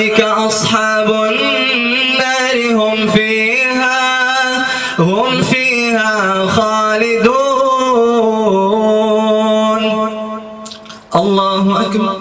أولئك أصحاب النار هم فيها هم فيها خالدون. الله أكبر.